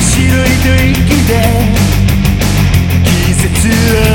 白い吐で季節を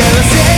jealousy.